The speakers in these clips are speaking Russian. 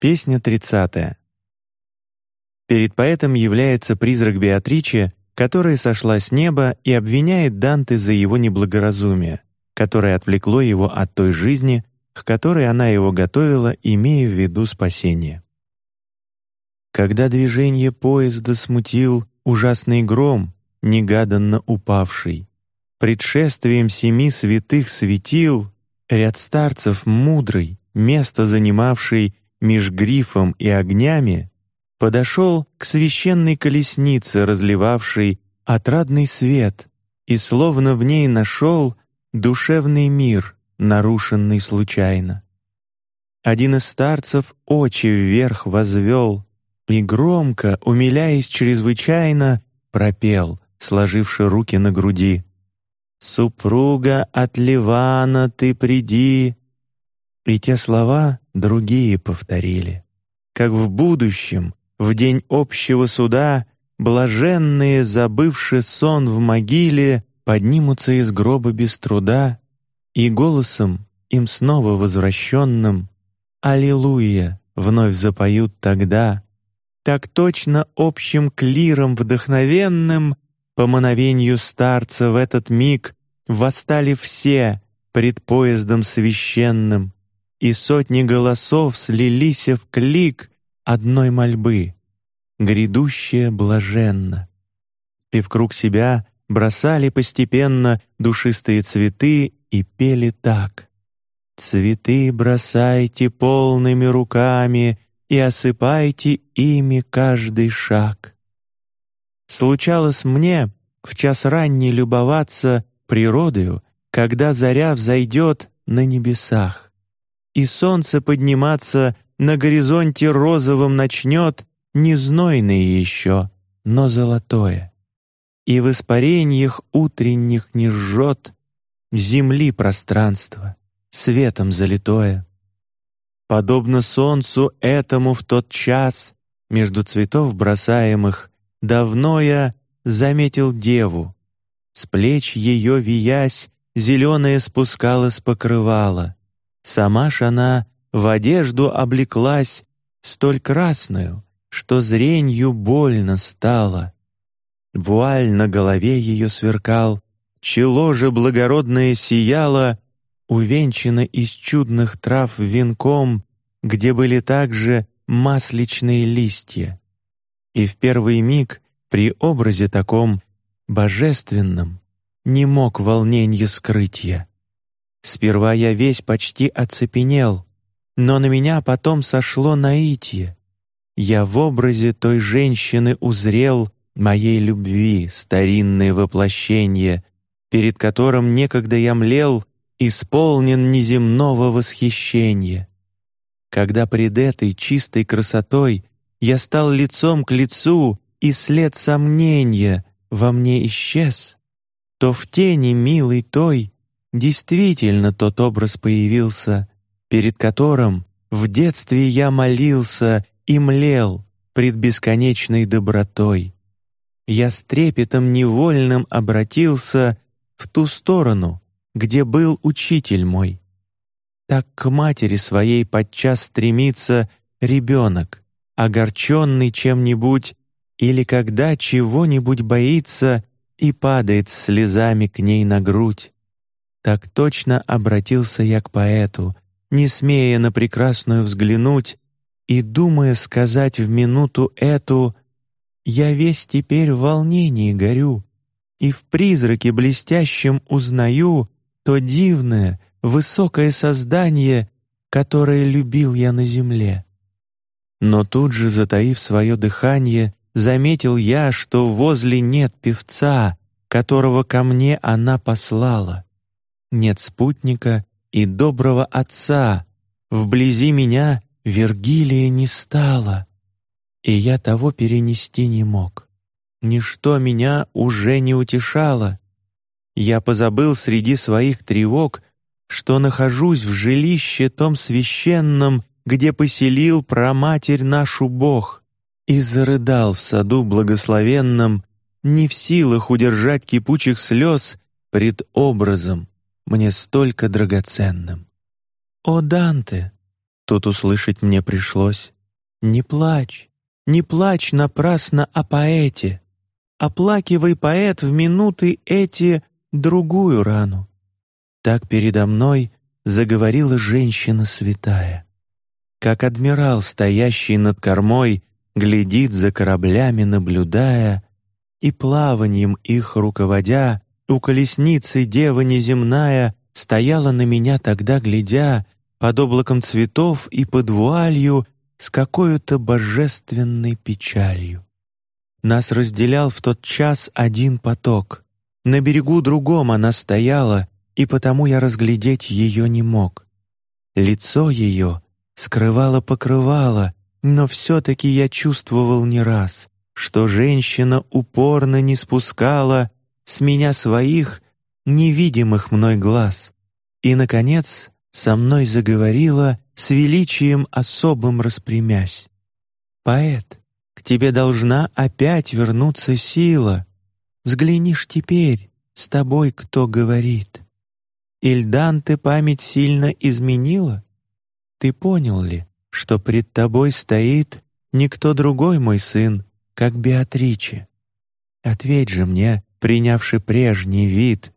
Песня тридцатая. Перед поэтом является призрак Беатриче, которая сошла с неба и обвиняет Данте за его неблагоразумие, которое отвлекло его от той жизни, к которой она его готовила, имея в виду спасение. Когда движение поезда смутил ужасный гром, негаданно упавший, предшествием семи святых светил, ряд старцев мудрый, место занимавший меж грифом и огнями, подошел к священной колеснице, разливавшей отрадный свет, и словно в ней нашел душевный мир, нарушенный случайно. Один из старцев очи вверх возвел и громко, умиляясь чрезвычайно, пропел, сложивши руки на груди: "Супруга от Ливана, ты приди, и те слова другие повторили, как в будущем, в день общего суда, блаженные, забывши сон в могиле, поднимутся из гроба без труда и голосом им снова возвращенным Аллилуйя! вновь запоют тогда, так точно общим клиром вдохновенным по мановению старца в этот миг восстали все пред поездом священным и сотни голосов слились в клик одной мольбы, грядущее блаженно. И в себя бросали постепенно душистые цветы и пели так: цветы бросайте полными руками и осыпайте ими каждый шаг. Случалось мне в час ранний любоваться природою, когда заря взойдет на небесах и солнце подниматься на горизонте розовым начнет, не знойное еще, но золотое, и в испарениях утренних не жжет земли пространство светом залитое. Подобно солнцу этому в тот час между цветов бросаемых давно я заметил деву, с плеч ее виясь зеленое спускалось покрывало Сама ж она в одежду облеклась столь красную, что зренью больно стало. Вуаль на голове ее сверкал, чело же благородное сияло, увенчано из чудных трав венком, где были также масличные листья. И в первый миг при образе таком божественном не мог волненье скрыть я. Сперва я весь почти оцепенел, но на меня потом сошло наитие. Я в образе той женщины узрел моей любви старинное воплощение, перед которым некогда я млел, исполнен неземного восхищения. Когда пред этой чистой красотой я стал лицом к лицу, и след сомнения во мне исчез, то в тени милой той Действительно, тот образ появился, перед которым в детстве я молился и млел пред бесконечной добротой. Я с трепетом невольным обратился в ту сторону, где был учитель мой. Так к матери своей подчас стремится ребенок, огорченный чем-нибудь или когда чего-нибудь боится и падает слезами к ней на грудь. Так точно обратился я к поэту, не смея на прекрасную взглянуть и думая сказать в минуту эту: я весь теперь в волнении горю и в призраке блестящем узнаю то дивное высокое создание, которое любил я на земле. Но тут же, затаив свое дыхание, заметил я, что возле нет певца, которого ко мне она послала нет спутника и доброго отца. Вблизи меня Вергилия не стало, и я того перенести не мог. Ничто меня уже не утешало. Я позабыл среди своих тревог, что нахожусь в жилище том священном, где поселил праматерь нашу Бог, и зарыдал в саду благословенном, не в силах удержать кипучих слез пред образом, мне столько драгоценным. О Данте, тут услышать мне пришлось. Не плачь, не плачь напрасно о поэте. Оплакивай поэт в минуты эти другую рану. Так передо мной заговорила женщина святая. Как адмирал, стоящий над кормой, глядит за кораблями, наблюдая, и плаванием их руководя, у колесницы дева неземная стояла на меня тогда, глядя под облаком цветов и под вуалью с какой-то божественной печалью. Нас разделял в тот час один поток. На берегу другом она стояла, и потому я разглядеть ее не мог. Лицо ее скрывало покрывало, но все-таки я чувствовал не раз, что женщина упорно не спускала с меня своих невидимых мной глаз, и наконец со мной заговорила с величием особым распрямясь. Поэт, к тебе должна опять вернуться сила. Взглянишь теперь, с тобой кто говорит? Ильдан ты память сильно изменила? Ты понял ли, что пред тобой стоит никто другой мой сын, как Беатриче? Ответь же мне, принявший прежний вид,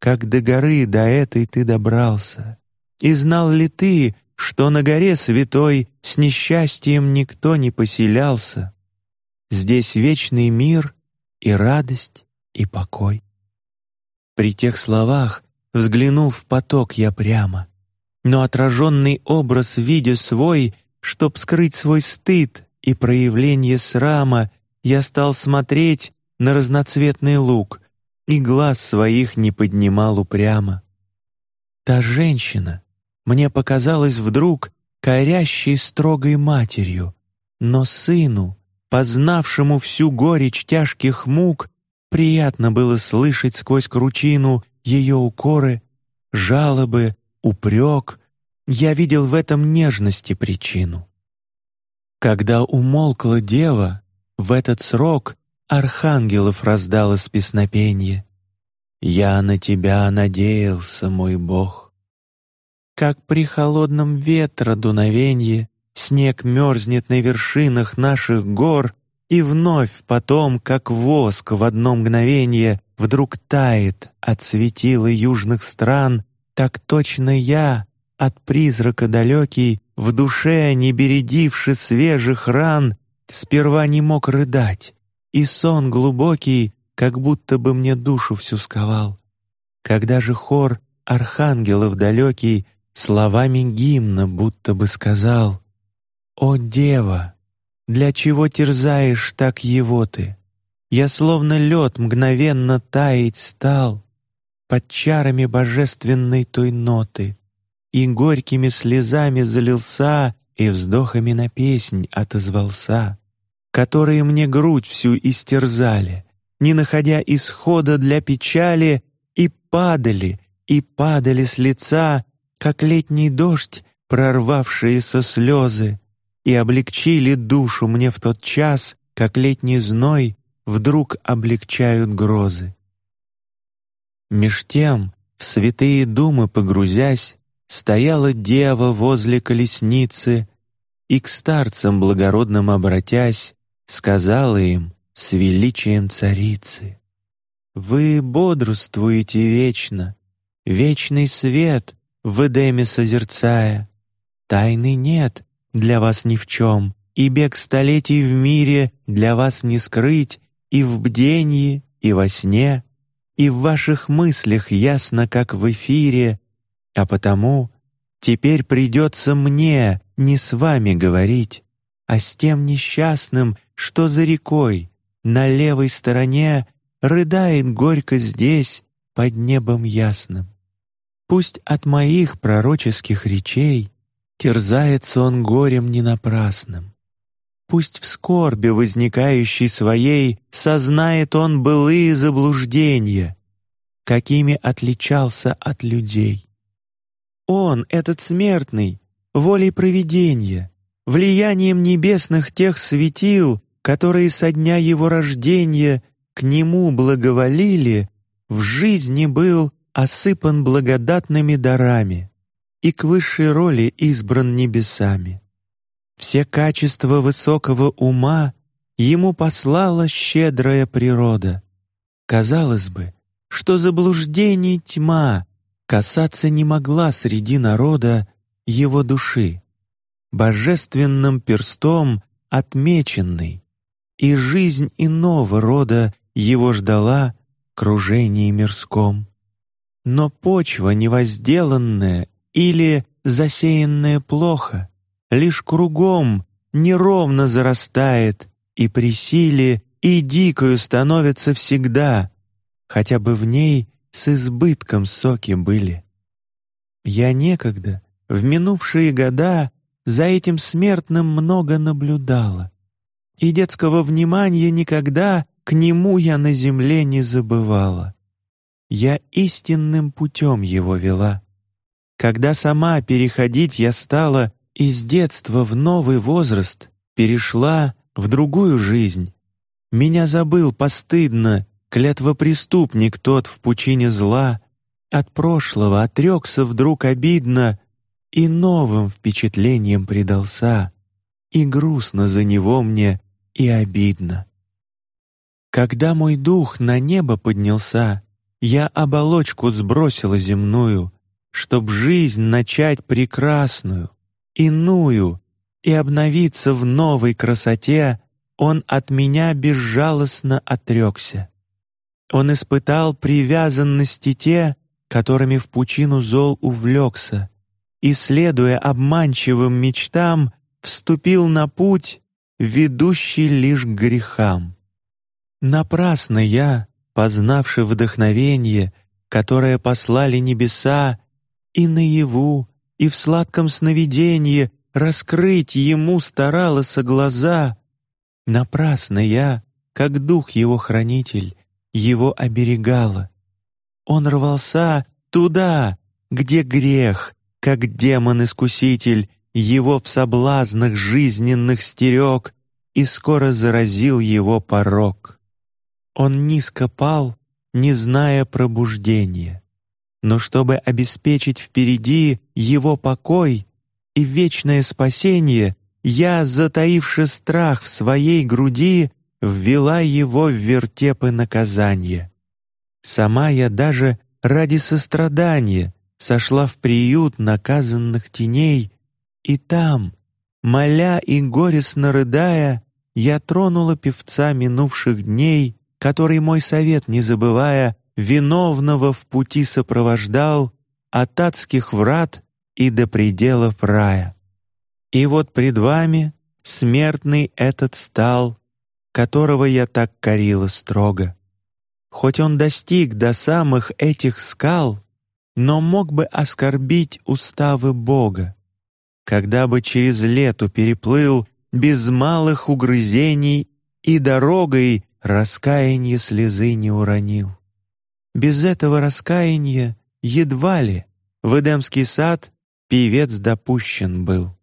как до горы до этой ты добрался, и знал ли ты, что на горе святой с несчастьем никто не поселялся? Здесь вечный мир и радость и покой. При тех словах Взглянул в поток я прямо, но отраженный образ видя свой, чтоб скрыть свой стыд и проявление срама, я стал смотреть на разноцветный лук и глаз своих не поднимал упрямо. Та женщина мне показалась вдруг корящей строгой матерью, но сыну, познавшему всю горечь тяжких мук, приятно было слышать сквозь кручину ее укоры, жалобы, упрек, я видел в этом нежности причину. Когда умолкла дева, в этот срок архангелов раздалось песнопенье. Я на тебя надеялся, мой Бог. Как при холодном ветра дуновенье снег мерзнет на вершинах наших гор, и вновь потом, как воск в одно мгновение, вдруг тает от светила южных стран, так точно я от призрака далекий в душе не бередивши свежих ран сперва не мог рыдать, и сон глубокий, как будто бы мне душу всю сковал. Когда же хор архангелов далекий словами гимна будто бы сказал: "О дева, для чего терзаешь так его ты? Я словно лед мгновенно таять стал под чарами божественной той ноты, и горькими слезами залился и вздохами на песнь отозвался, которые мне грудь всю истерзали, не находя исхода для печали, и падали, и падали с лица, как летний дождь, прорвавшиеся слезы, и облегчили душу мне в тот час, как летний зной вдруг облегчают грозы. Меж тем, в святые думы погрузясь, стояла дева возле колесницы и к старцам благородным обратясь, сказала им с величием царицы: Вы бодрствуете вечно, вечный свет в Эдеме созерцая, тайны нет для вас ни в чем, и бег столетий в мире для вас не скрыть и в бдении, и во сне, и в ваших мыслях ясно, как в эфире, а потому теперь придется мне не с вами говорить, а с тем несчастным, что за рекой на левой стороне рыдает горько здесь под небом ясным. Пусть от моих пророческих речей терзается он горем не напрасным. Пусть в скорби возникающей своей сознает он былые заблуждения, какими отличался от людей. Он, этот смертный, волей провидения, влиянием небесных тех светил, которые со дня его рождения к нему благоволили, в жизни был осыпан благодатными дарами, и к высшей роли избран небесами. Все качества высокого ума ему послала щедрая природа. Казалось бы, что заблуждений тьма касаться не могла среди народа его души, божественным перстом отмеченный, и жизнь иного рода его ждала кружении мирском. Но почва невозделанная или засеянная плохо, лишь кругом неровно зарастает и при силе и дикою становится всегда, хотя бы в ней с избытком соки были. Я некогда в минувшие года за этим смертным много наблюдала, и детского внимания никогда к нему я на земле не забывала. Я истинным путем его вела. Когда сама переходить я стала из детства в новый возраст, перешла в другую жизнь. Меня забыл постыдно, клятвопреступник тот в пучине зла, от прошлого отрекся вдруг обидно и новым впечатлением предался, и грустно за него мне и обидно. Когда мой дух на небо поднялся, я оболочку сбросила земную, чтоб жизнь начать прекрасную, иную и обновиться в новой красоте. Он от меня безжалостно отрекся. Он испытал привязанности те, которыми в пучину зол увлекся, и следуя обманчивым мечтам, вступил на путь, ведущий лишь к грехам. Напрасно я, познавший вдохновение, которое послали небеса, и наяву, и в сладком сновидении раскрыть ему старалась глаза. Напрасно я, как дух его хранитель, его оберегала. Он рвался туда, где грех, как демон-искуситель, его в соблазнах жизненных стерег и скоро заразил его порок. Он низко пал, не зная пробуждения. Но чтобы обеспечить впереди его покой и вечное спасение, я, затаивши страх в своей груди, ввела его в вертепы наказания. Сама я даже ради сострадания сошла в приют наказанных теней, и там, моля и горестно рыдая, я тронула певца минувших дней который мой совет не забывая виновного в пути сопровождал от адских врат и до пределов рая. И вот пред вами смертный этот стал, которого я так корила строго. Хоть он достиг до самых этих скал, но мог бы оскорбить уставы Бога, когда бы через лету переплыл без малых угрызений и дорогой раскаяние слезы не уронил. Без этого раскаяния едва ли в Эдемский сад певец допущен был.